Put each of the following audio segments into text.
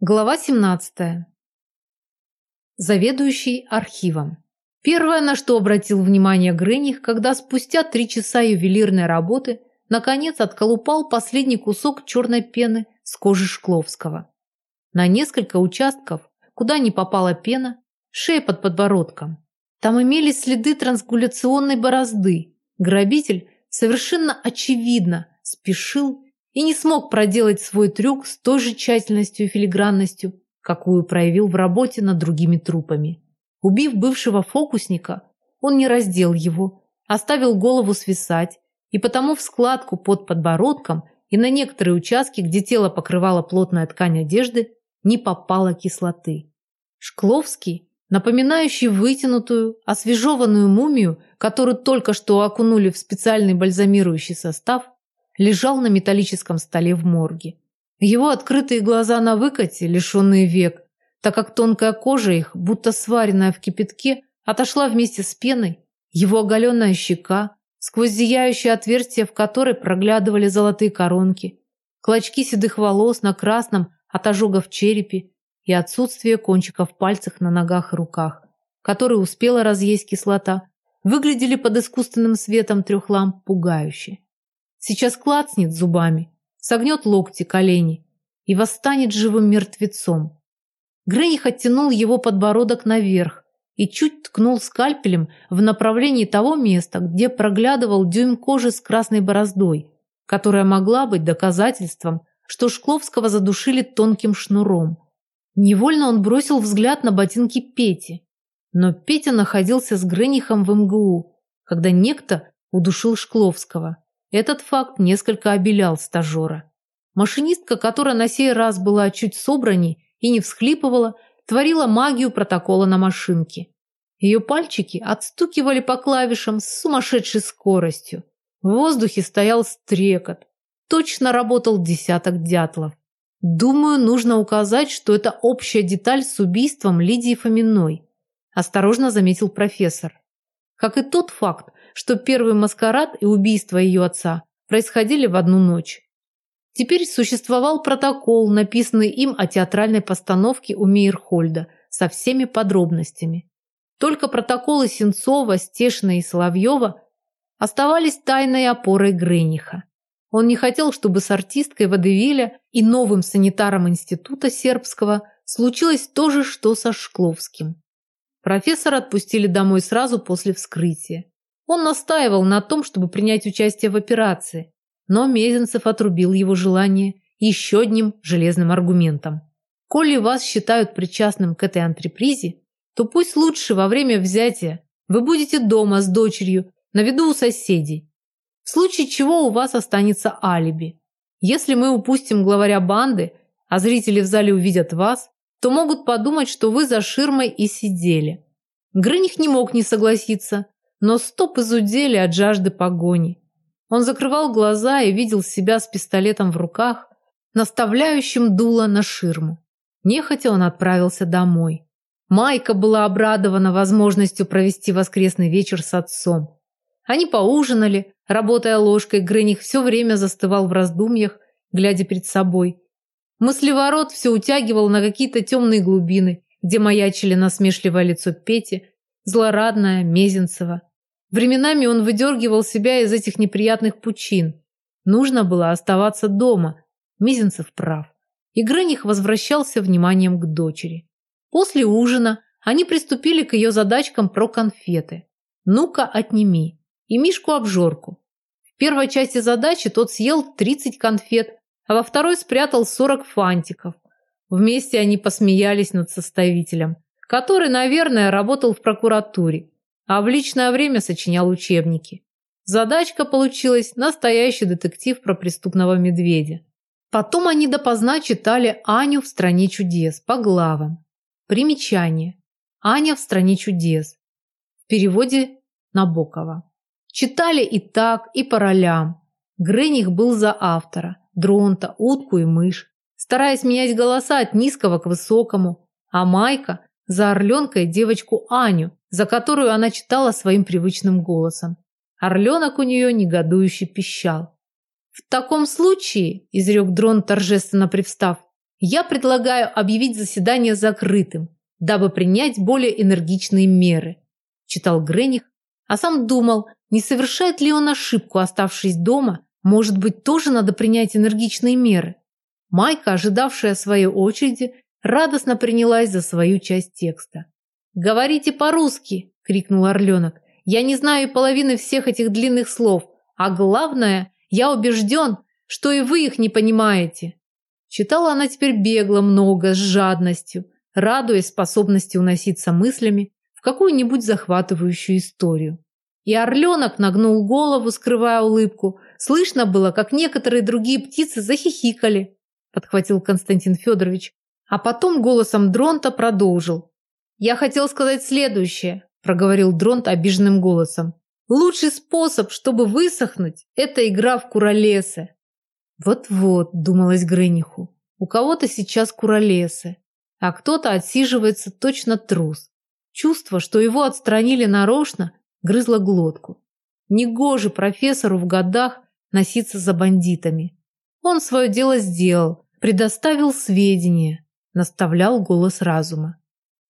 Глава 17. Заведующий архивом. Первое, на что обратил внимание Грених, когда спустя три часа ювелирной работы наконец отколупал последний кусок черной пены с кожи Шкловского. На несколько участков, куда не попала пена, шея под подбородком. Там имелись следы трансгуляционной борозды. Грабитель совершенно очевидно спешил и не смог проделать свой трюк с той же тщательностью и филигранностью, какую проявил в работе над другими трупами. Убив бывшего фокусника, он не раздел его, оставил голову свисать, и потому в складку под подбородком и на некоторые участки, где тело покрывала плотная ткань одежды, не попало кислоты. Шкловский, напоминающий вытянутую, освежеванную мумию, которую только что окунули в специальный бальзамирующий состав, лежал на металлическом столе в морге. Его открытые глаза на выкате, лишенные век, так как тонкая кожа их, будто сваренная в кипятке, отошла вместе с пеной, его оголенная щека, сквозь зияющее отверстие, в которой проглядывали золотые коронки, клочки седых волос на красном от в черепе и отсутствие кончиков пальцев на ногах и руках, которые успела разъесть кислота, выглядели под искусственным светом трех ламп пугающе. Сейчас клацнет зубами, согнет локти, колени и восстанет живым мертвецом. Грених оттянул его подбородок наверх и чуть ткнул скальпелем в направлении того места, где проглядывал дюйм кожи с красной бороздой, которая могла быть доказательством, что Шкловского задушили тонким шнуром. Невольно он бросил взгляд на ботинки Пети. Но Петя находился с Гренихом в МГУ, когда некто удушил Шкловского. Этот факт несколько обелял стажера. Машинистка, которая на сей раз была чуть собранней и не всхлипывала, творила магию протокола на машинке. Ее пальчики отстукивали по клавишам с сумасшедшей скоростью. В воздухе стоял стрекот. Точно работал десяток дятлов. Думаю, нужно указать, что это общая деталь с убийством Лидии Фоминой, осторожно заметил профессор. Как и тот факт, что первый маскарад и убийство ее отца происходили в одну ночь. Теперь существовал протокол, написанный им о театральной постановке у Мейерхольда со всеми подробностями. Только протоколы Сенцова, Стешина и Соловьева оставались тайной опорой Грениха. Он не хотел, чтобы с артисткой Водевиля и новым санитаром института сербского случилось то же, что со Шкловским. Профессора отпустили домой сразу после вскрытия. Он настаивал на том, чтобы принять участие в операции, но Мезенцев отрубил его желание еще одним железным аргументом. Коли вас считают причастным к этой антрепризе, то пусть лучше во время взятия вы будете дома с дочерью, на виду у соседей. В случае чего у вас останется алиби. Если мы упустим главаря банды, а зрители в зале увидят вас, то могут подумать, что вы за ширмой и сидели. Грыних не мог не согласиться, но стоп изудели от жажды погони. Он закрывал глаза и видел себя с пистолетом в руках, наставляющим дуло на ширму. Нехотя он отправился домой. Майка была обрадована возможностью провести воскресный вечер с отцом. Они поужинали, работая ложкой, Грыних все время застывал в раздумьях, глядя перед собой. Мыслеворот все утягивал на какие-то темные глубины, где маячили насмешливое лицо Пети, злорадное Мезенцева. Временами он выдергивал себя из этих неприятных пучин. Нужно было оставаться дома. Мизинцев прав. И Грених возвращался вниманием к дочери. После ужина они приступили к ее задачкам про конфеты. «Ну-ка, отними». И Мишку-обжорку. В первой части задачи тот съел 30 конфет, а во второй спрятал 40 фантиков. Вместе они посмеялись над составителем, который, наверное, работал в прокуратуре а в личное время сочинял учебники. Задачка получилась настоящий детектив про преступного медведя. Потом они допоздна читали Аню в «Стране чудес» по главам. Примечание. Аня в «Стране чудес». В переводе Набокова. Читали и так, и по ролям. Грених был за автора, Дронта, утку и мышь, стараясь менять голоса от низкого к высокому, а Майка за орленка и девочку Аню, за которую она читала своим привычным голосом. Орленок у нее негодующе пищал. «В таком случае», – изрек дрон, торжественно привстав, я предлагаю объявить заседание закрытым, дабы принять более энергичные меры», – читал Грених, а сам думал, не совершает ли он ошибку, оставшись дома, может быть, тоже надо принять энергичные меры. Майка, ожидавшая своей очереди, радостно принялась за свою часть текста. «Говорите по-русски!» – крикнул Орленок. «Я не знаю половины всех этих длинных слов, а главное, я убежден, что и вы их не понимаете». Читала она теперь бегло, много, с жадностью, радуясь способности уноситься мыслями в какую-нибудь захватывающую историю. И орленок нагнул голову, скрывая улыбку. Слышно было, как некоторые другие птицы захихикали, подхватил Константин Федорович, а потом голосом Дронта продолжил. «Я хотел сказать следующее», – проговорил Дронт обиженным голосом. «Лучший способ, чтобы высохнуть, это игра в куролесы». Вот-вот, думалось Грыниху, у кого-то сейчас куролесы, а кто-то отсиживается точно трус. Чувство, что его отстранили нарочно, грызло глотку. Негоже профессору в годах носиться за бандитами. Он свое дело сделал, предоставил сведения, наставлял голос разума.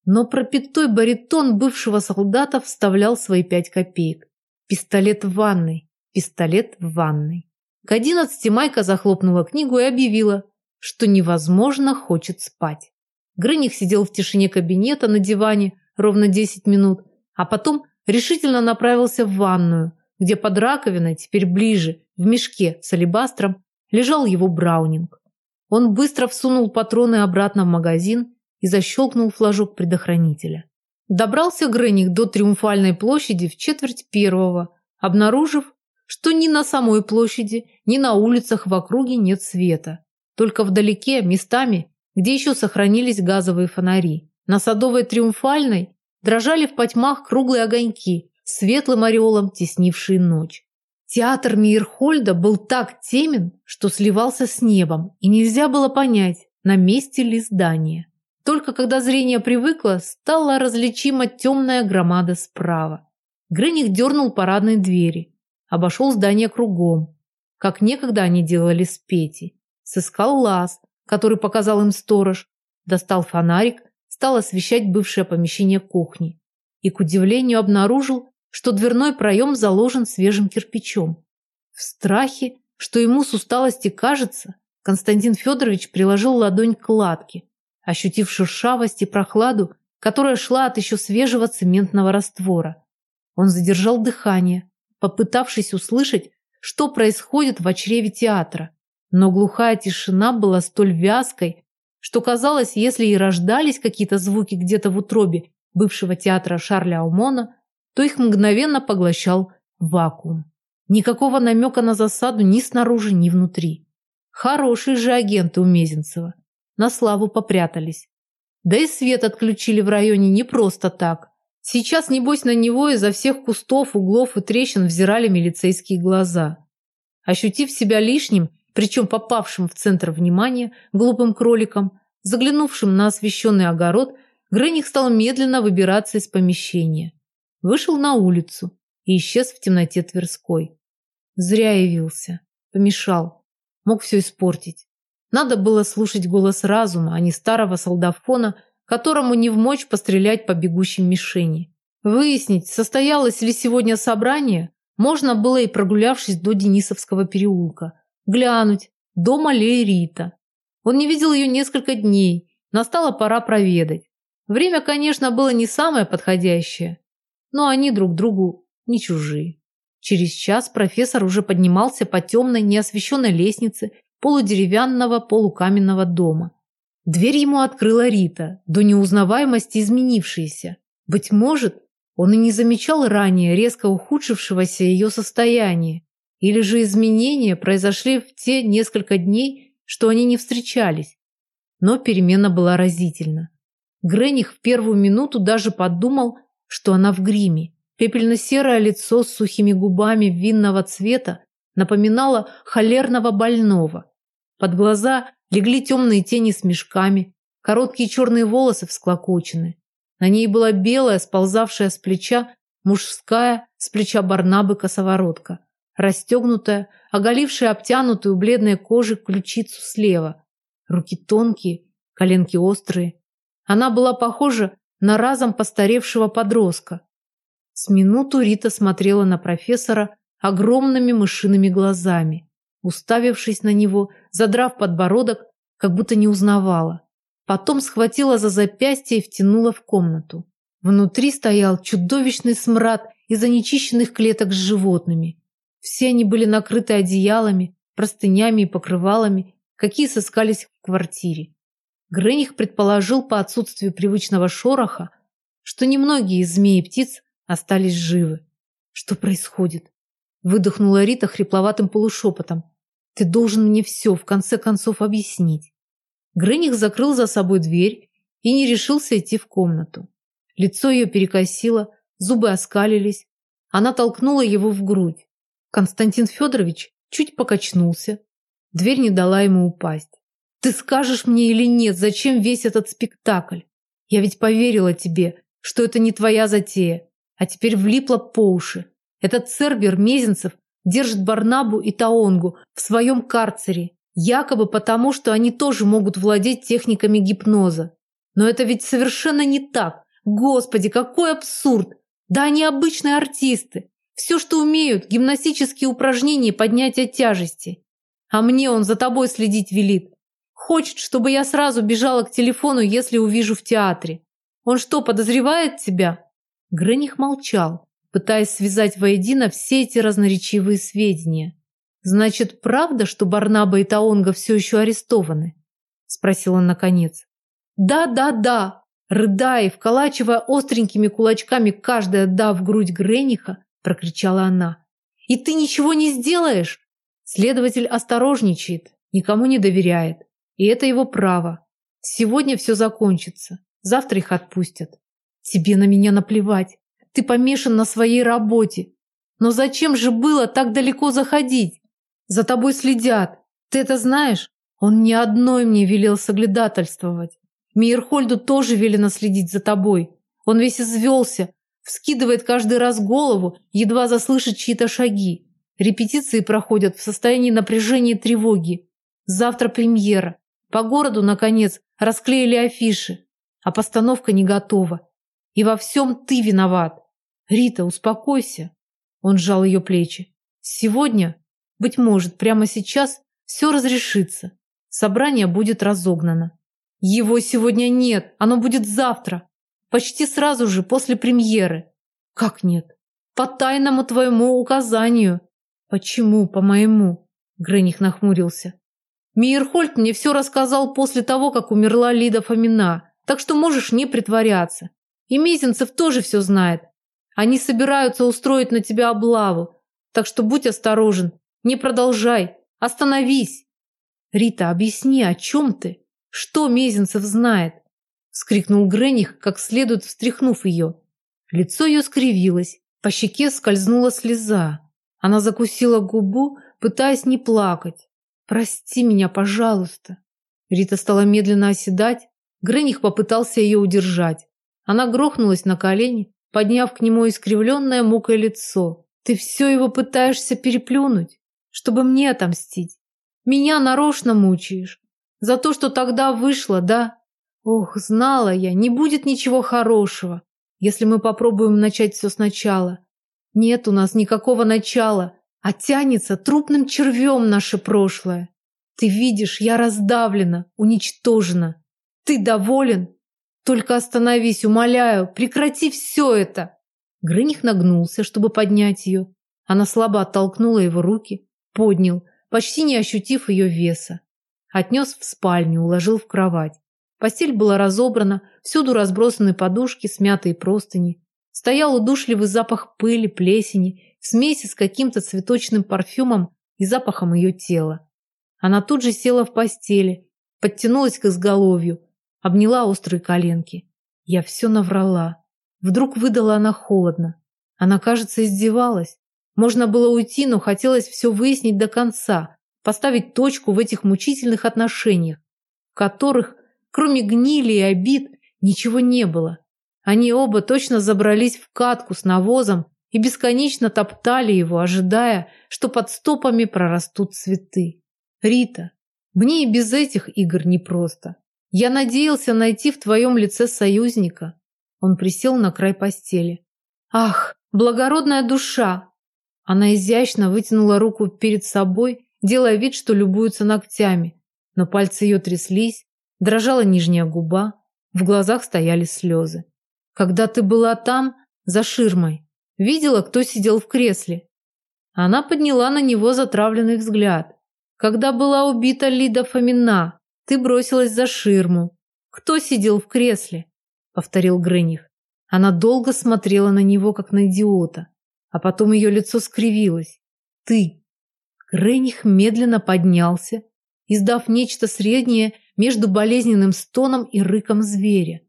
Но пропитой баритон бывшего солдата вставлял свои пять копеек. Пистолет в ванной, пистолет в ванной. К одиннадцати Майка захлопнула книгу и объявила, что невозможно хочет спать. Грыних сидел в тишине кабинета на диване ровно десять минут, а потом решительно направился в ванную, где под раковиной, теперь ближе, в мешке с алебастром, лежал его браунинг. Он быстро всунул патроны обратно в магазин и защелкнул флажок предохранителя. Добрался Грыних до Триумфальной площади в четверть первого, обнаружив, что ни на самой площади, ни на улицах в округе нет света. Только вдалеке, местами, где еще сохранились газовые фонари. На Садовой Триумфальной дрожали в потьмах круглые огоньки, светлым ореолом теснившие ночь. Театр Мейерхольда был так темен, что сливался с небом, и нельзя было понять, на месте ли здание. Только когда зрение привыкло, стала различима темная громада справа. Грених дернул парадные двери обошел здание кругом, как некогда они делали с Петей. Сыскал лаз, который показал им сторож, достал фонарик, стал освещать бывшее помещение кухни и, к удивлению, обнаружил, что дверной проем заложен свежим кирпичом. В страхе, что ему с усталости кажется, Константин Федорович приложил ладонь к кладке, ощутив шершавость и прохладу, которая шла от еще свежего цементного раствора. Он задержал дыхание, попытавшись услышать, что происходит в чреве театра. Но глухая тишина была столь вязкой, что казалось, если и рождались какие-то звуки где-то в утробе бывшего театра Шарля Аумона, то их мгновенно поглощал вакуум. Никакого намека на засаду ни снаружи, ни внутри. Хорошие же агенты у Мезенцева. На славу попрятались. Да и свет отключили в районе не просто так. Сейчас, небось, на него изо всех кустов, углов и трещин взирали милицейские глаза. Ощутив себя лишним, причем попавшим в центр внимания, глупым кроликом, заглянувшим на освещенный огород, Грених стал медленно выбираться из помещения. Вышел на улицу и исчез в темноте Тверской. Зря явился. Помешал. Мог все испортить. Надо было слушать голос разума, а не старого солдафона – которому не вмочь пострелять по бегущим мишени. Выяснить, состоялось ли сегодня собрание, можно было и прогулявшись до Денисовского переулка. Глянуть, дома ли Рита. Он не видел ее несколько дней, настала пора проведать. Время, конечно, было не самое подходящее, но они друг другу не чужие. Через час профессор уже поднимался по темной, неосвещенной лестнице полудеревянного полукаменного дома – Дверь ему открыла Рита, до неузнаваемости изменившаяся. Быть может, он и не замечал ранее резко ухудшившегося ее состояния, или же изменения произошли в те несколько дней, что они не встречались. Но перемена была разительна. Грених в первую минуту даже подумал, что она в гриме. Пепельно-серое лицо с сухими губами винного цвета напоминало холерного больного. Под глаза Легли темные тени с мешками, короткие черные волосы всклокочены. На ней была белая, сползавшая с плеча, мужская, с плеча Барнабы косоворотка, расстегнутая, оголившая обтянутую бледной кожей ключицу слева. Руки тонкие, коленки острые. Она была похожа на разом постаревшего подростка. С минуту Рита смотрела на профессора огромными мышиными глазами, уставившись на него, задрав подбородок, как будто не узнавала. Потом схватила за запястье и втянула в комнату. Внутри стоял чудовищный смрад из-за нечищенных клеток с животными. Все они были накрыты одеялами, простынями и покрывалами, какие сыскались в квартире. Грених предположил по отсутствию привычного шороха, что немногие из змей и птиц остались живы. Что происходит? Выдохнула Рита хрипловатым полушепотом. Ты должен мне все, в конце концов, объяснить. Грених закрыл за собой дверь и не решился идти в комнату. Лицо ее перекосило, зубы оскалились. Она толкнула его в грудь. Константин Федорович чуть покачнулся. Дверь не дала ему упасть. Ты скажешь мне или нет, зачем весь этот спектакль? Я ведь поверила тебе, что это не твоя затея, а теперь влипла по уши. Этот Цербер Мезенцев держит Барнабу и Таонгу в своем карцере, якобы потому, что они тоже могут владеть техниками гипноза. Но это ведь совершенно не так. Господи, какой абсурд! Да они обычные артисты. Все, что умеют, гимнастические упражнения и поднятие тяжести. А мне он за тобой следить велит. Хочет, чтобы я сразу бежала к телефону, если увижу в театре. Он что, подозревает тебя?» Грених молчал, пытаясь связать воедино все эти разноречивые сведения. «Значит, правда, что Барнаба и Таонга все еще арестованы?» Спросил он наконец. «Да, да, да!» Рыдая и вколачивая остренькими кулачками каждая «да» в грудь Грениха, прокричала она. «И ты ничего не сделаешь?» Следователь осторожничает, никому не доверяет. И это его право. Сегодня все закончится. Завтра их отпустят. Тебе на меня наплевать. Ты помешан на своей работе. Но зачем же было так далеко заходить? За тобой следят. Ты это знаешь? Он ни одной мне велел соглядатольствовать. Мейерхольду тоже велено следить за тобой. Он весь извелся, вскидывает каждый раз голову, едва заслышит чьи-то шаги. Репетиции проходят в состоянии напряжения и тревоги. Завтра премьера. По городу, наконец, расклеили афиши, а постановка не готова. И во всем ты виноват. Рита, успокойся. Он сжал ее плечи. Сегодня, быть может, прямо сейчас все разрешится. Собрание будет разогнано. Его сегодня нет, оно будет завтра. Почти сразу же после премьеры. Как нет? По тайному твоему указанию. Почему по моему? Грених нахмурился. Мейерхольд мне все рассказал после того, как умерла Лида Фомина, так что можешь не притворяться. И Мезенцев тоже все знает. Они собираются устроить на тебя облаву, так что будь осторожен, не продолжай, остановись. Рита, объясни, о чем ты? Что Мезенцев знает? Скрикнул Грених, как следует встряхнув ее. Лицо ее скривилось, по щеке скользнула слеза. Она закусила губу, пытаясь не плакать. «Прости меня, пожалуйста». Рита стала медленно оседать. Грених попытался ее удержать. Она грохнулась на колени, подняв к нему искривленное мукое лицо. «Ты все его пытаешься переплюнуть, чтобы мне отомстить. Меня нарочно мучаешь. За то, что тогда вышло, да? Ох, знала я, не будет ничего хорошего, если мы попробуем начать все сначала. Нет у нас никакого начала а тянется трупным червем наше прошлое. Ты видишь, я раздавлена, уничтожена. Ты доволен? Только остановись, умоляю, прекрати все это. Грыних нагнулся, чтобы поднять ее. Она слабо оттолкнула его руки, поднял, почти не ощутив ее веса. Отнес в спальню, уложил в кровать. Постель была разобрана, всюду разбросаны подушки, смятые простыни. Стоял удушливый запах пыли, плесени в смеси с каким-то цветочным парфюмом и запахом ее тела. Она тут же села в постели, подтянулась к изголовью, обняла острые коленки. Я все наврала. Вдруг выдала она холодно. Она, кажется, издевалась. Можно было уйти, но хотелось все выяснить до конца, поставить точку в этих мучительных отношениях, в которых, кроме гнили и обид, ничего не было. Они оба точно забрались в катку с навозом и бесконечно топтали его, ожидая, что под стопами прорастут цветы. Рита, Мне и без этих игр непросто. Я надеялся найти в твоем лице союзника. Он присел на край постели. Ах, благородная душа! Она изящно вытянула руку перед собой, делая вид, что любуется ногтями. Но пальцы ее тряслись, дрожала нижняя губа, в глазах стояли слезы. Когда ты была там, за ширмой, видела, кто сидел в кресле? Она подняла на него затравленный взгляд. Когда была убита Лида Фомина, ты бросилась за ширму. Кто сидел в кресле? Повторил Грыних. Она долго смотрела на него, как на идиота. А потом ее лицо скривилось. Ты. Грыних медленно поднялся, издав нечто среднее между болезненным стоном и рыком зверя.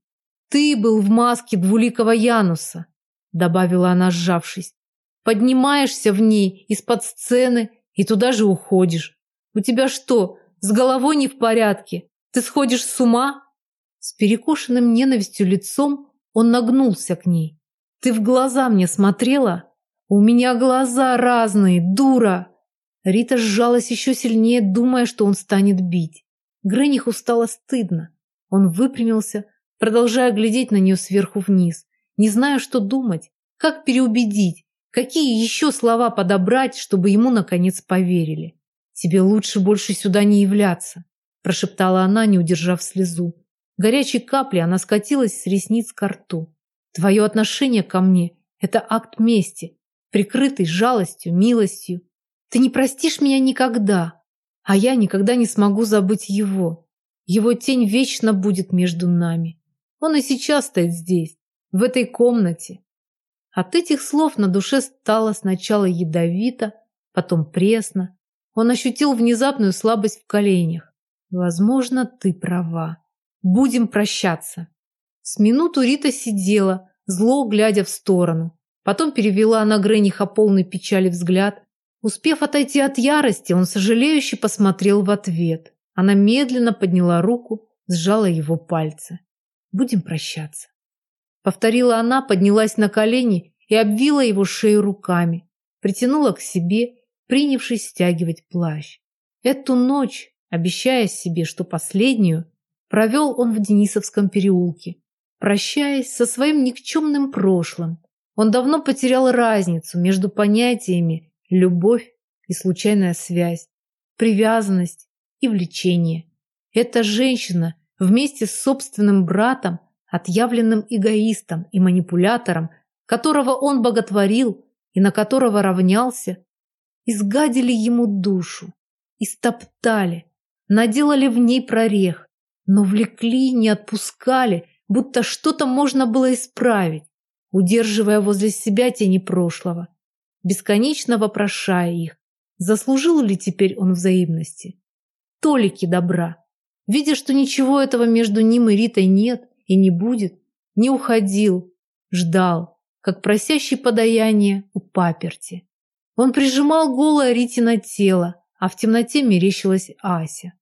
Ты был в маске двуликого Януса, добавила она, сжавшись. Поднимаешься в ней из-под сцены и туда же уходишь. У тебя что, с головой не в порядке? Ты сходишь с ума? С перекошенным ненавистью лицом он нагнулся к ней. Ты в глаза мне смотрела? У меня глаза разные, дура. Рита сжалась еще сильнее, думая, что он станет бить. Грениху стало стыдно. Он выпрямился, продолжая глядеть на нее сверху вниз, не зная, что думать, как переубедить, какие еще слова подобрать, чтобы ему наконец поверили. «Тебе лучше больше сюда не являться», – прошептала она, не удержав слезу. Горячей каплей она скатилась с ресниц к рту. «Твое отношение ко мне – это акт мести, прикрытый жалостью, милостью. Ты не простишь меня никогда, а я никогда не смогу забыть его. Его тень вечно будет между нами. Он и сейчас стоит здесь, в этой комнате». От этих слов на душе стало сначала ядовито, потом пресно, он ощутил внезапную слабость в коленях. Возможно, ты права. Будем прощаться. С минуту Рита сидела, зло глядя в сторону. Потом перевела на Грениха полный печали взгляд. Успев отойти от ярости, он сожалеюще посмотрел в ответ. Она медленно подняла руку, сжала его пальцы. «Будем прощаться». Повторила она, поднялась на колени и обвила его шею руками. Притянула к себе принявшись стягивать плащ. Эту ночь, обещая себе, что последнюю, провел он в Денисовском переулке, прощаясь со своим никчемным прошлым. Он давно потерял разницу между понятиями любовь и случайная связь, привязанность и влечение. Эта женщина вместе с собственным братом, отъявленным эгоистом и манипулятором, которого он боготворил и на которого равнялся, изгадили ему душу, истоптали, наделали в ней прорех, но влекли, не отпускали, будто что-то можно было исправить, удерживая возле себя тени прошлого, бесконечно вопрошая их, заслужил ли теперь он взаимности. Толики добра. Видя, что ничего этого между ним и Ритой нет и не будет, не уходил, ждал, как просящий подаяние у паперти. Он прижимал голое Ритино тело, а в темноте мерещилась Ася.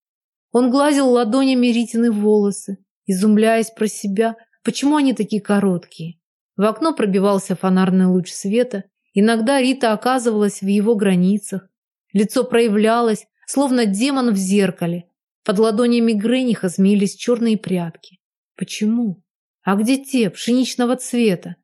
Он гладил ладонями Ритины волосы, изумляясь про себя, почему они такие короткие. В окно пробивался фонарный луч света, иногда Рита оказывалась в его границах. Лицо проявлялось, словно демон в зеркале. Под ладонями Грениха змеились черные прятки. Почему? А где те, пшеничного цвета?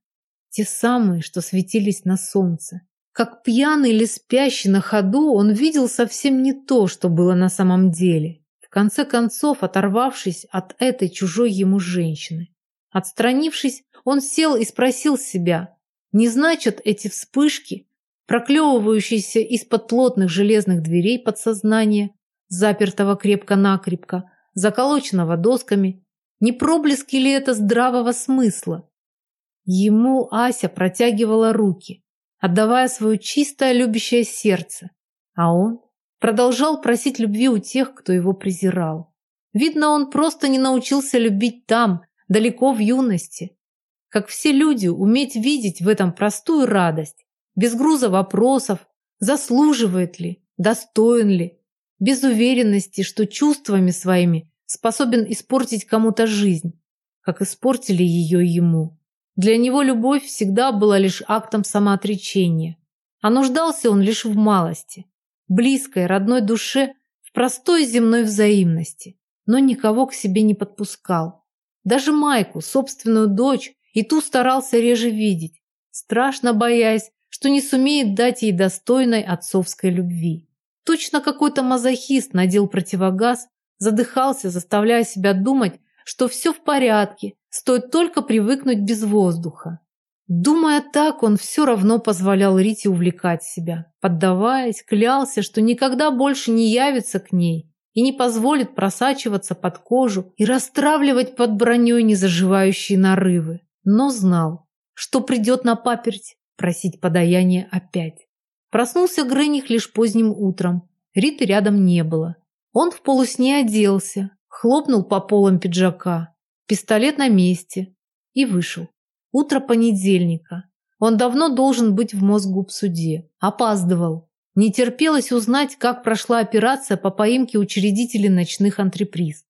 Те самые, что светились на солнце. Как пьяный или спящий на ходу, он видел совсем не то, что было на самом деле. В конце концов, оторвавшись от этой чужой ему женщины. Отстранившись, он сел и спросил себя, не значат эти вспышки, проклевывающиеся из-под плотных железных дверей подсознания, запертого крепко-накрепко, заколоченного досками, не проблески ли это здравого смысла? Ему Ася протягивала руки, отдавая свое чистое любящее сердце, а он продолжал просить любви у тех, кто его презирал. Видно, он просто не научился любить там, далеко в юности. Как все люди, уметь видеть в этом простую радость, без груза вопросов, заслуживает ли, достоин ли, без уверенности, что чувствами своими способен испортить кому-то жизнь, как испортили ее ему. Для него любовь всегда была лишь актом самоотречения, а нуждался он лишь в малости, близкой, родной душе, в простой земной взаимности, но никого к себе не подпускал. Даже Майку, собственную дочь, и ту старался реже видеть, страшно боясь, что не сумеет дать ей достойной отцовской любви. Точно какой-то мазохист надел противогаз, задыхался, заставляя себя думать, что все в порядке, стоит только привыкнуть без воздуха. Думая так, он все равно позволял Рите увлекать себя, поддаваясь, клялся, что никогда больше не явится к ней и не позволит просачиваться под кожу и расстравливать под броней незаживающие нарывы. Но знал, что придет на паперть просить подаяние опять. Проснулся Грених лишь поздним утром. Риты рядом не было. Он в полусне оделся, хлопнул по полам пиджака, пистолет на месте и вышел. Утро понедельника. Он давно должен быть в Мосгубсуде. Опаздывал. Не терпелось узнать, как прошла операция по поимке учредителей ночных антреприз.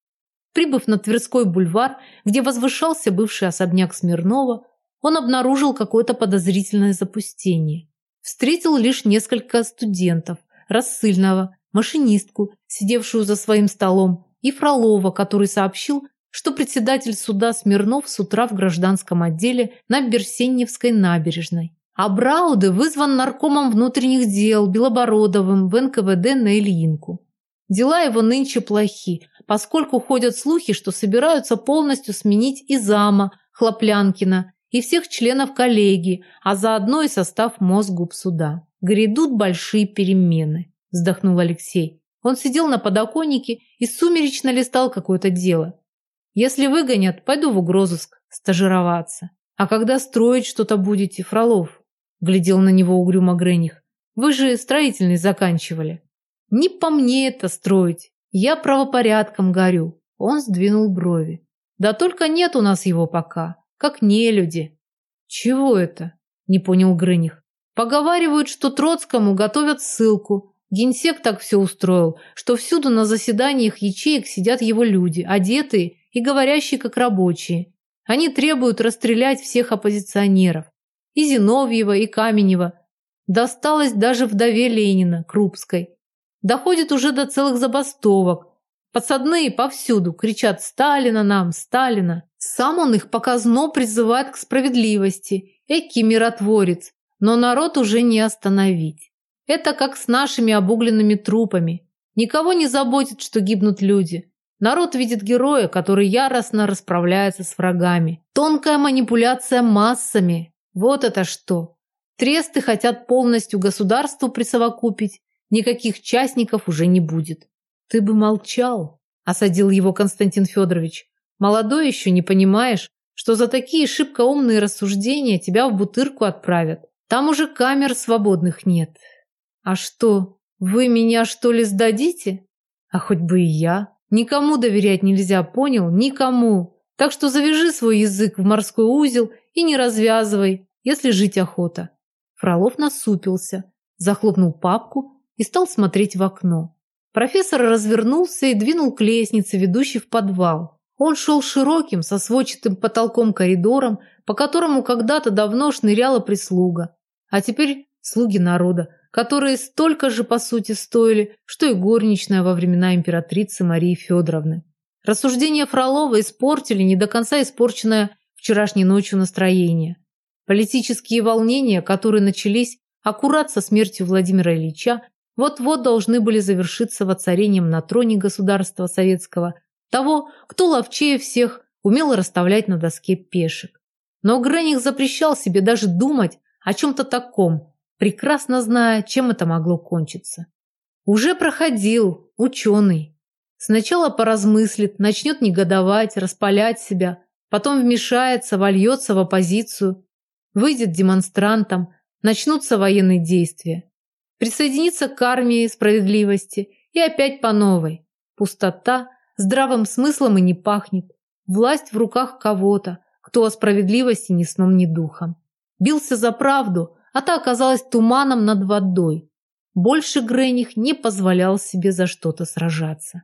Прибыв на Тверской бульвар, где возвышался бывший особняк Смирнова, он обнаружил какое-то подозрительное запустение. Встретил лишь несколько студентов, рассыльного, машинистку, сидевшую за своим столом, и Фролова, который сообщил, что председатель суда Смирнов с утра в гражданском отделе на Берсеневской набережной. А Брауде вызван наркомом внутренних дел Белобородовым в НКВД на Ильинку. Дела его нынче плохи, поскольку ходят слухи, что собираются полностью сменить и зама Хлоплянкина, и всех членов коллегии, а заодно и состав Мосгубсуда. Грядут большие перемены, вздохнул Алексей. Он сидел на подоконнике и сумеречно листал какое-то дело. Если выгонят, пойду в угрозыск стажироваться. А когда строить что-то будете, Фролов? Глядел на него угрюмо Грених. Вы же строительный заканчивали. Не по мне это строить. Я правопорядком горю. Он сдвинул брови. Да только нет у нас его пока. Как не люди. Чего это? Не понял Грених. Поговаривают, что Троцкому готовят ссылку. Генсек так все устроил, что всюду на заседаниях ячеек сидят его люди, одетые и говорящие как рабочие. Они требуют расстрелять всех оппозиционеров. И Зиновьева, и Каменева. Досталось даже вдове Ленина, Крупской. Доходит уже до целых забастовок. Подсадные повсюду кричат «Сталина нам! Сталина!». Сам он их показно призывает к справедливости. Эки миротворец. Но народ уже не остановить. Это как с нашими обугленными трупами. Никого не заботит, что гибнут люди. Народ видит героя, который яростно расправляется с врагами. Тонкая манипуляция массами. Вот это что. Тресты хотят полностью государству присовокупить. Никаких частников уже не будет. Ты бы молчал, осадил его Константин Федорович. Молодой еще не понимаешь, что за такие шибко умные рассуждения тебя в бутырку отправят. Там уже камер свободных нет. А что, вы меня что ли сдадите? А хоть бы и я. Никому доверять нельзя, понял? Никому. Так что завяжи свой язык в морской узел и не развязывай, если жить охота. Фролов насупился, захлопнул папку и стал смотреть в окно. Профессор развернулся и двинул к лестнице, ведущей в подвал. Он шел широким, со сводчатым потолком коридором, по которому когда-то давно шныряла прислуга. А теперь слуги народа, которые столько же по сути стоили, что и горничная во времена императрицы Марии Федоровны. Рассуждения Фролова испортили не до конца испорченное вчерашней ночью настроение. Политические волнения, которые начались аккурат со смертью Владимира Ильича, вот-вот должны были завершиться воцарением на троне государства советского того, кто ловчее всех умел расставлять на доске пешек. Но Грених запрещал себе даже думать о чем-то таком, прекрасно зная, чем это могло кончиться. Уже проходил, ученый. Сначала поразмыслит, начнет негодовать, распалять себя, потом вмешается, вольется в оппозицию, выйдет демонстрантом, начнутся военные действия. Присоединится к армии справедливости и опять по новой. Пустота, здравым смыслом и не пахнет. Власть в руках кого-то, кто о справедливости ни сном, ни духом. Бился за правду, а та оказалась туманом над водой. Больше Грених не позволял себе за что-то сражаться.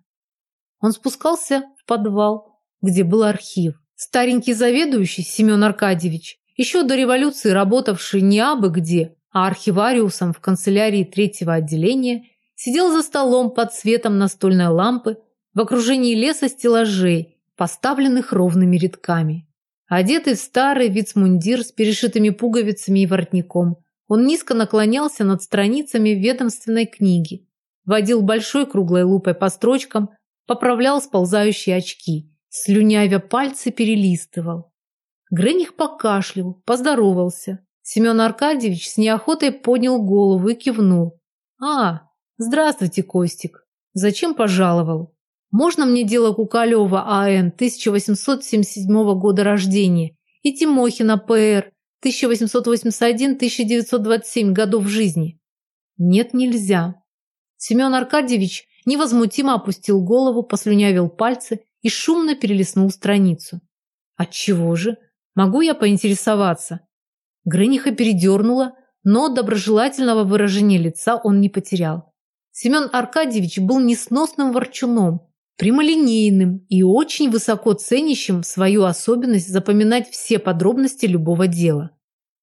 Он спускался в подвал, где был архив. Старенький заведующий Семен Аркадьевич, еще до революции работавший не абы где, а архивариусом в канцелярии третьего отделения, сидел за столом под светом настольной лампы в окружении леса стеллажей, поставленных ровными рядками. Одетый в старый вицмундир с перешитыми пуговицами и воротником, он низко наклонялся над страницами ведомственной книги, водил большой круглой лупой по строчкам, поправлял сползающие очки, слюнявя пальцы перелистывал. Грених покашлял, поздоровался. Семен Аркадьевич с неохотой поднял голову и кивнул. «А, здравствуйте, Костик. Зачем пожаловал? Можно мне дело Кукалева А.Н. 1877 года рождения и Тимохина П.Р. 1881-1927 годов жизни?» «Нет, нельзя». Семен Аркадьевич невозмутимо опустил голову, послюнявил пальцы и шумно перелистнул страницу. «Отчего же? Могу я поинтересоваться?» Грыниха передернула, но доброжелательного выражения лица он не потерял. Семен Аркадьевич был несносным ворчуном, прямолинейным и очень высоко ценящим свою особенность запоминать все подробности любого дела.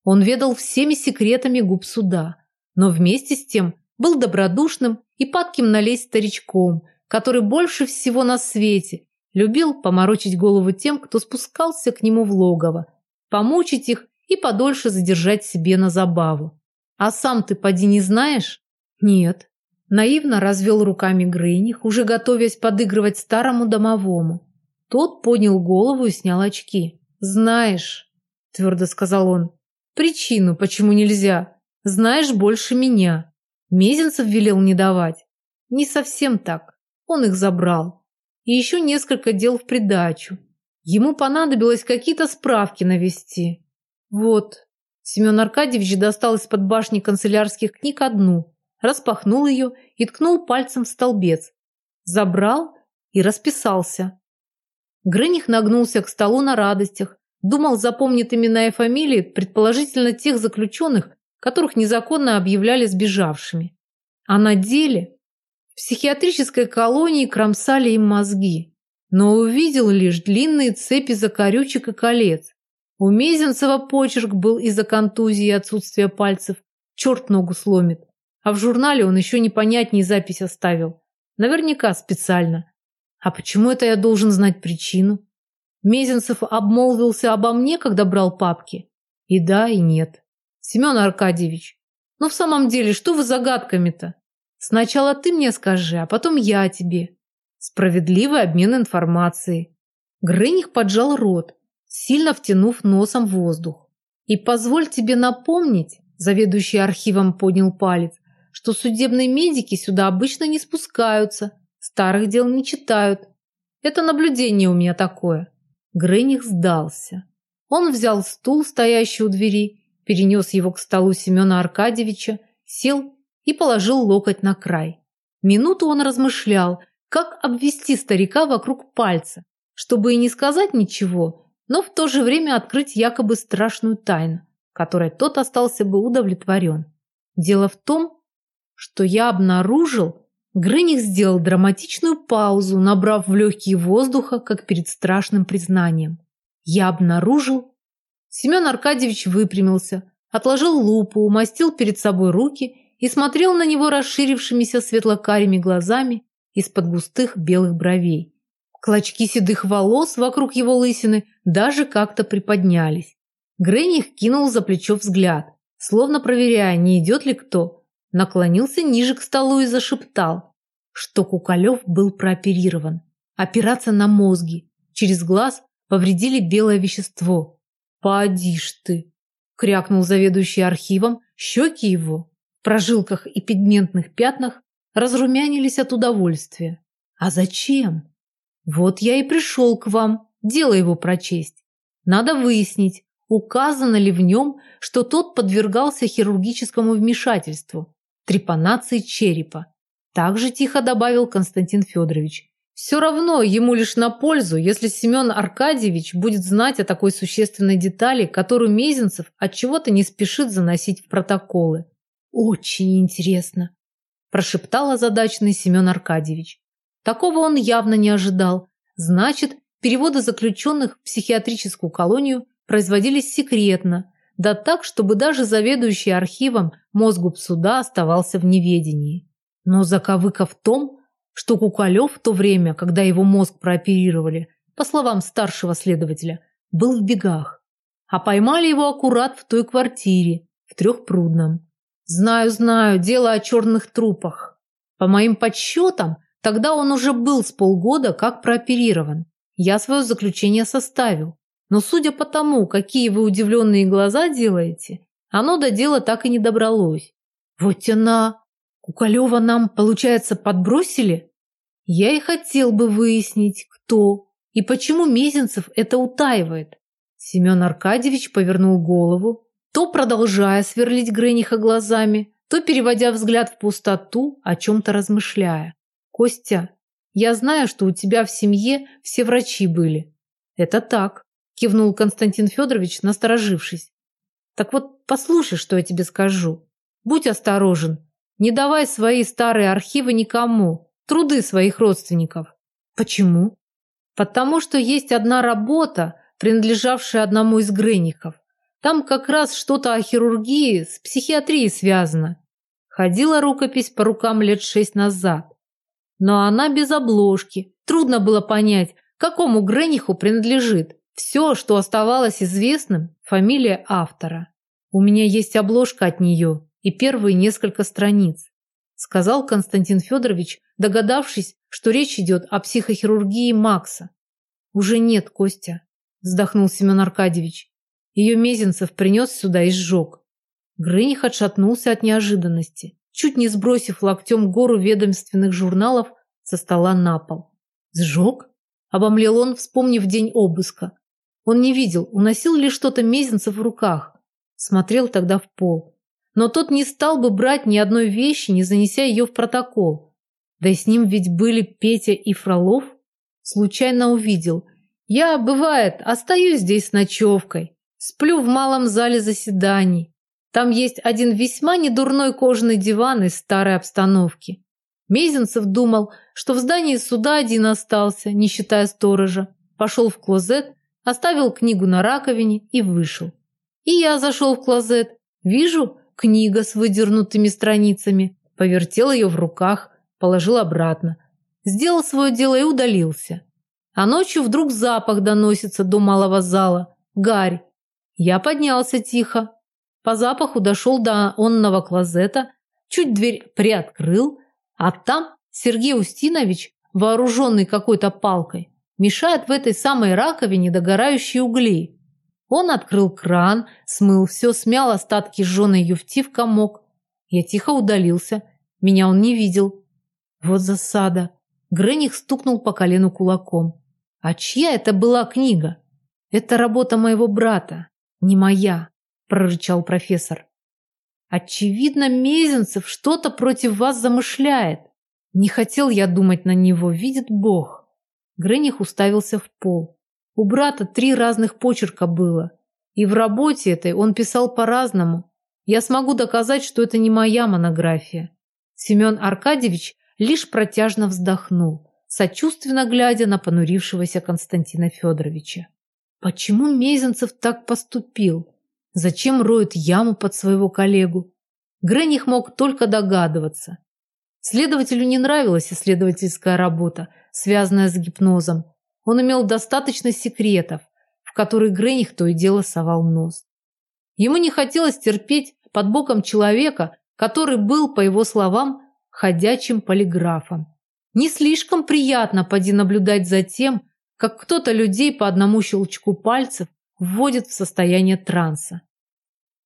Он ведал всеми секретами губ суда, но вместе с тем был добродушным и падким налезть старичком, который больше всего на свете любил поморочить голову тем, кто спускался к нему в логово, помучить их и подольше задержать себе на забаву. А сам ты поди не знаешь? Нет. Наивно развел руками Грейних, уже готовясь подыгрывать старому домовому. Тот поднял голову и снял очки. «Знаешь», – твердо сказал он, – «причину, почему нельзя. Знаешь больше меня. Мезенцев велел не давать. Не совсем так. Он их забрал. И еще несколько дел в придачу. Ему понадобилось какие-то справки навести. Вот. Семен Аркадьевич достал из-под башни канцелярских книг одну, распахнул ее и ткнул пальцем в столбец. Забрал и расписался. Грыних нагнулся к столу на радостях, думал, запомнит имена и фамилии, предположительно тех заключенных, которых незаконно объявляли сбежавшими. А на деле в психиатрической колонии кромсали им мозги, но увидел лишь длинные цепи закорючек и колец, у Мезенцева почерк был из-за контузии и отсутствия пальцев. Черт ногу сломит. А в журнале он еще непонятнее запись оставил. Наверняка специально. А почему это я должен знать причину? Мезенцев обмолвился обо мне, когда брал папки? И да, и нет. Семен Аркадьевич, ну в самом деле, что вы загадками-то? Сначала ты мне скажи, а потом я тебе. Справедливый обмен информацией. Грыних поджал рот сильно втянув носом воздух. И позволь тебе напомнить, заведующий архивом поднял палец, что судебные медики сюда обычно не спускаются, старых дел не читают. Это наблюдение у меня такое. Грених сдался. Он взял стул, стоящий у двери, перенес его к столу Семена Аркадьевича, сел и положил локоть на край. Минуту он размышлял, как обвести старика вокруг пальца, чтобы и не сказать ничего, но в то же время открыть якобы страшную тайну, которой тот остался бы удовлетворен. Дело в том, что я обнаружил, Грыних сделал драматичную паузу, набрав в легкие воздуха, как перед страшным признанием. Я обнаружил... Семен Аркадьевич выпрямился, отложил лупу, умастил перед собой руки и смотрел на него расширившимися светлокарими глазами из-под густых белых бровей. Клочки седых волос вокруг его лысины даже как-то приподнялись. Грених кинул за плечо взгляд, словно проверяя, не идет ли кто. Наклонился ниже к столу и зашептал, что Куколев был прооперирован. Операция на мозге. Через глаз повредили белое вещество. «Поди ты!» – крякнул заведующий архивом. Щеки его в прожилках и пигментных пятнах разрумянились от удовольствия. «А зачем?» Вот я и пришел к вам, дело его прочесть. Надо выяснить, указано ли в нем, что тот подвергался хирургическому вмешательству, трепанации черепа. Также тихо добавил Константин Федорович. Все равно ему лишь на пользу, если Семен Аркадьевич будет знать о такой существенной детали, которую Мезенцев от чего-то не спешит заносить в протоколы. Очень интересно, прошептал озадаченный Семен Аркадьевич. Такого он явно не ожидал. Значит, переводы заключенных в психиатрическую колонию производились секретно, да так, чтобы даже заведующий архивом мозгу суда оставался в неведении. Но заковыка в том, что Кукалев в то время, когда его мозг прооперировали, по словам старшего следователя, был в бегах. А поймали его аккурат в той квартире, в Трехпрудном. Знаю, знаю, дело о черных трупах. По моим подсчетам, тогда он уже был с полгода как прооперирован. Я свое заключение составил. Но судя по тому, какие вы удивленные глаза делаете, оно до дела так и не добралось. Вот она... Куколева нам, получается, подбросили? Я и хотел бы выяснить, кто и почему Мезенцев это утаивает. Семен Аркадьевич повернул голову, то продолжая сверлить Грениха глазами, то переводя взгляд в пустоту, о чем-то размышляя. «Костя, я знаю, что у тебя в семье все врачи были». «Это так», – кивнул Константин Федорович, насторожившись. «Так вот, послушай, что я тебе скажу. Будь осторожен. Не давай свои старые архивы никому, труды своих родственников». «Почему?» «Потому что есть одна работа, принадлежавшая одному из Греников. Там как раз что-то о хирургии с психиатрией связано. Ходила рукопись по рукам лет шесть назад. Но она без обложки. Трудно было понять, какому Грениху принадлежит. Все, что оставалось известным, фамилия автора. У меня есть обложка от нее и первые несколько страниц, сказал Константин Федорович, догадавшись, что речь идет о психохирургии Макса. Уже нет, Костя, вздохнул Семен Аркадьевич. Ее Мезенцев принес сюда и сжег. Грыних отшатнулся от неожиданности, чуть не сбросив локтем гору ведомственных журналов со стола на пол. «Сжег?» – обомлел он, вспомнив день обыска. Он не видел, уносил ли что-то Мезенцев в руках. Смотрел тогда в пол. Но тот не стал бы брать ни одной вещи, не занеся ее в протокол. Да и с ним ведь были Петя и Фролов. Случайно увидел. Я, бывает, остаюсь здесь с ночевкой. Сплю в малом зале заседаний. Там есть один весьма недурной кожаный диван из старой обстановки. Мезенцев думал, что в здании суда один остался, не считая сторожа. Пошел в клозет, оставил книгу на раковине и вышел. И я зашел в клозет. Вижу, книга с выдернутыми страницами. Повертел ее в руках, положил обратно. Сделал свое дело и удалился. А ночью вдруг запах доносится до малого зала. Гарь. Я поднялся тихо. По запаху дошел до онного клозета, чуть дверь приоткрыл, а там Сергей Устинович, вооруженный какой-то палкой, мешает в этой самой раковине догорающие угли. Он открыл кран, смыл все, смял остатки жженой юфти в комок. Я тихо удалился. Меня он не видел. Вот засада. Грених стукнул по колену кулаком. А чья это была книга? Это работа моего брата. «Не моя», – прорычал профессор. «Очевидно, Мезенцев что-то против вас замышляет. Не хотел я думать на него, видит Бог». Грених уставился в пол. У брата три разных почерка было. И в работе этой он писал по-разному. Я смогу доказать, что это не моя монография. Семен Аркадьевич лишь протяжно вздохнул, сочувственно глядя на понурившегося Константина Федоровича. Почему Мезенцев так поступил? Зачем роет яму под своего коллегу? Грених мог только догадываться. Следователю не нравилась исследовательская работа, связанная с гипнозом. Он имел достаточно секретов, в которые Грених то и дело совал нос. Ему не хотелось терпеть под боком человека, который был, по его словам, ходячим полиграфом. Не слишком приятно поди наблюдать за тем, как кто-то людей по одному щелчку пальцев вводит в состояние транса.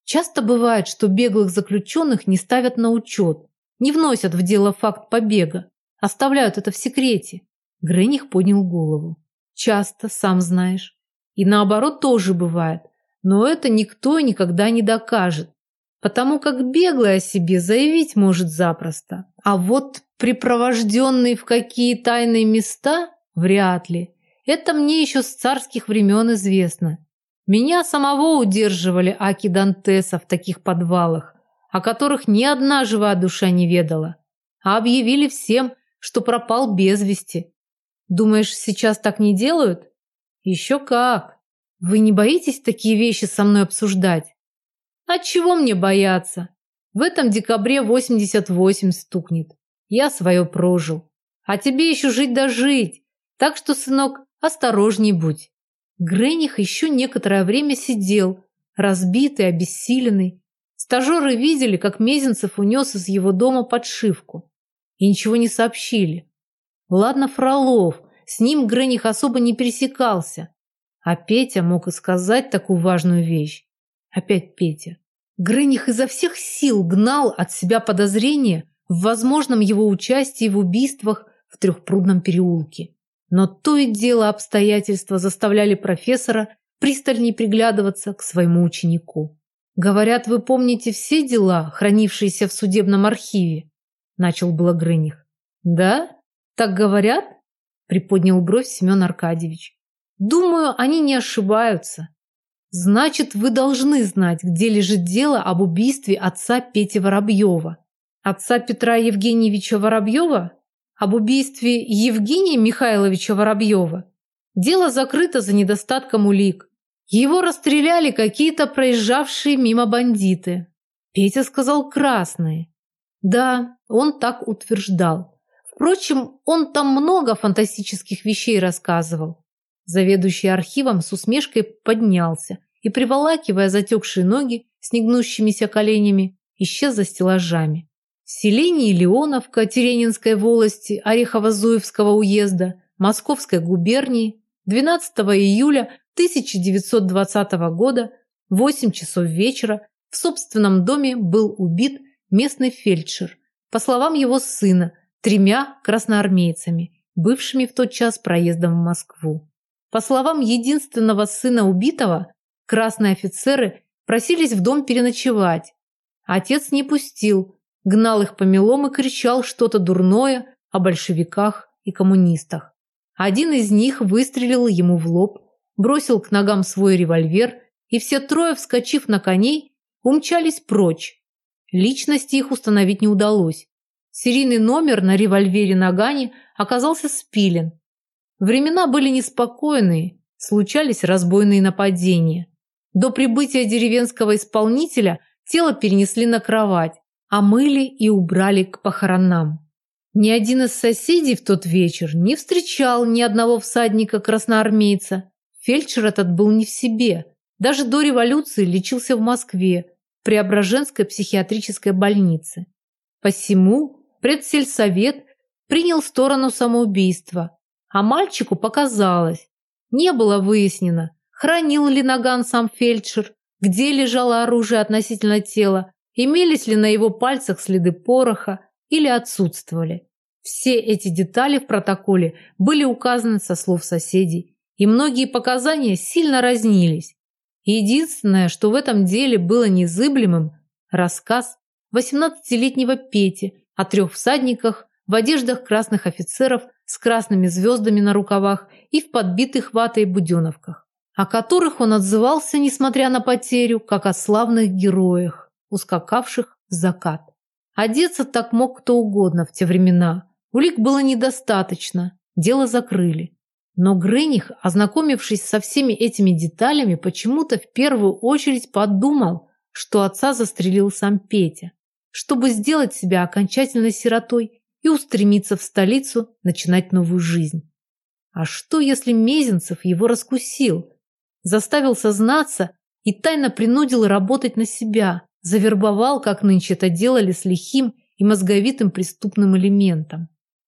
Часто бывает, что беглых заключенных не ставят на учет, не вносят в дело факт побега, оставляют это в секрете. Грених поднял голову. Часто, сам знаешь. И наоборот тоже бывает. Но это никто никогда не докажет. Потому как беглый о себе заявить может запросто. А вот припровожденный в какие тайные места – вряд ли. Это мне еще с царских времен известно. Меня самого удерживали аки Дантеса в таких подвалах, о которых ни одна живая душа не ведала. А объявили всем, что пропал без вести. Думаешь, сейчас так не делают? Еще как. Вы не боитесь такие вещи со мной обсуждать? А чего мне бояться? В этом декабре 88 стукнет. Я свое прожил. А тебе еще жить да жить. Так что, сынок, осторожней будь. Грених еще некоторое время сидел, разбитый, обессиленный. Стажеры видели, как Мезенцев унес из его дома подшивку. И ничего не сообщили. Ладно, Фролов, с ним Грених особо не пересекался. А Петя мог и сказать такую важную вещь. Опять Петя. Грених изо всех сил гнал от себя подозрения в возможном его участии в убийствах в Трехпрудном переулке. Но то и дело обстоятельства заставляли профессора пристальнее приглядываться к своему ученику. «Говорят, вы помните все дела, хранившиеся в судебном архиве?» Начал было Грыних. «Да? Так говорят?» Приподнял бровь Семен Аркадьевич. «Думаю, они не ошибаются. Значит, вы должны знать, где лежит дело об убийстве отца Пети Воробьева. Отца Петра Евгеньевича Воробьева? об убийстве Евгения Михайловича Воробьева. Дело закрыто за недостатком улик. Его расстреляли какие-то проезжавшие мимо бандиты. Петя сказал красные. Да, он так утверждал. Впрочем, он там много фантастических вещей рассказывал. Заведующий архивом с усмешкой поднялся и, приволакивая затекшие ноги с негнущимися коленями, исчез за стеллажами. В селении Леоновка Теренинской волости Орехово-Зуевского уезда Московской губернии 12 июля 1920 года в 8 часов вечера в собственном доме был убит местный фельдшер, по словам его сына, тремя красноармейцами, бывшими в тот час проездом в Москву. По словам единственного сына убитого, красные офицеры просились в дом переночевать. Отец не пустил, гнал их по мелом и кричал что-то дурное о большевиках и коммунистах. Один из них выстрелил ему в лоб, бросил к ногам свой револьвер, и все трое, вскочив на коней, умчались прочь. Личности их установить не удалось. Серийный номер на револьвере Нагани оказался спилен. Времена были неспокойные, случались разбойные нападения. До прибытия деревенского исполнителя тело перенесли на кровать омыли и убрали к похоронам. Ни один из соседей в тот вечер не встречал ни одного всадника-красноармейца. Фельдшер этот был не в себе. Даже до революции лечился в Москве, в Преображенской психиатрической больнице. Посему предсельсовет принял сторону самоубийства, а мальчику показалось. Не было выяснено, хранил ли наган сам фельдшер, где лежало оружие относительно тела, Имелись ли на его пальцах следы пороха или отсутствовали? Все эти детали в протоколе были указаны со слов соседей, и многие показания сильно разнились. Единственное, что в этом деле было незыблемым – рассказ 18-летнего Пети о трех всадниках в одеждах красных офицеров с красными звездами на рукавах и в подбитых ватой буденовках, о которых он отзывался, несмотря на потерю, как о славных героях ускакавших в закат. Одеться так мог кто угодно в те времена. Улик было недостаточно, дело закрыли. Но Грених, ознакомившись со всеми этими деталями, почему-то в первую очередь подумал, что отца застрелил сам Петя, чтобы сделать себя окончательно сиротой и устремиться в столицу начинать новую жизнь. А что, если Мезенцев его раскусил, заставил сознаться и тайно принудил работать на себя, Завербовал, как нынче это делали, с лихим и мозговитым преступным элементом.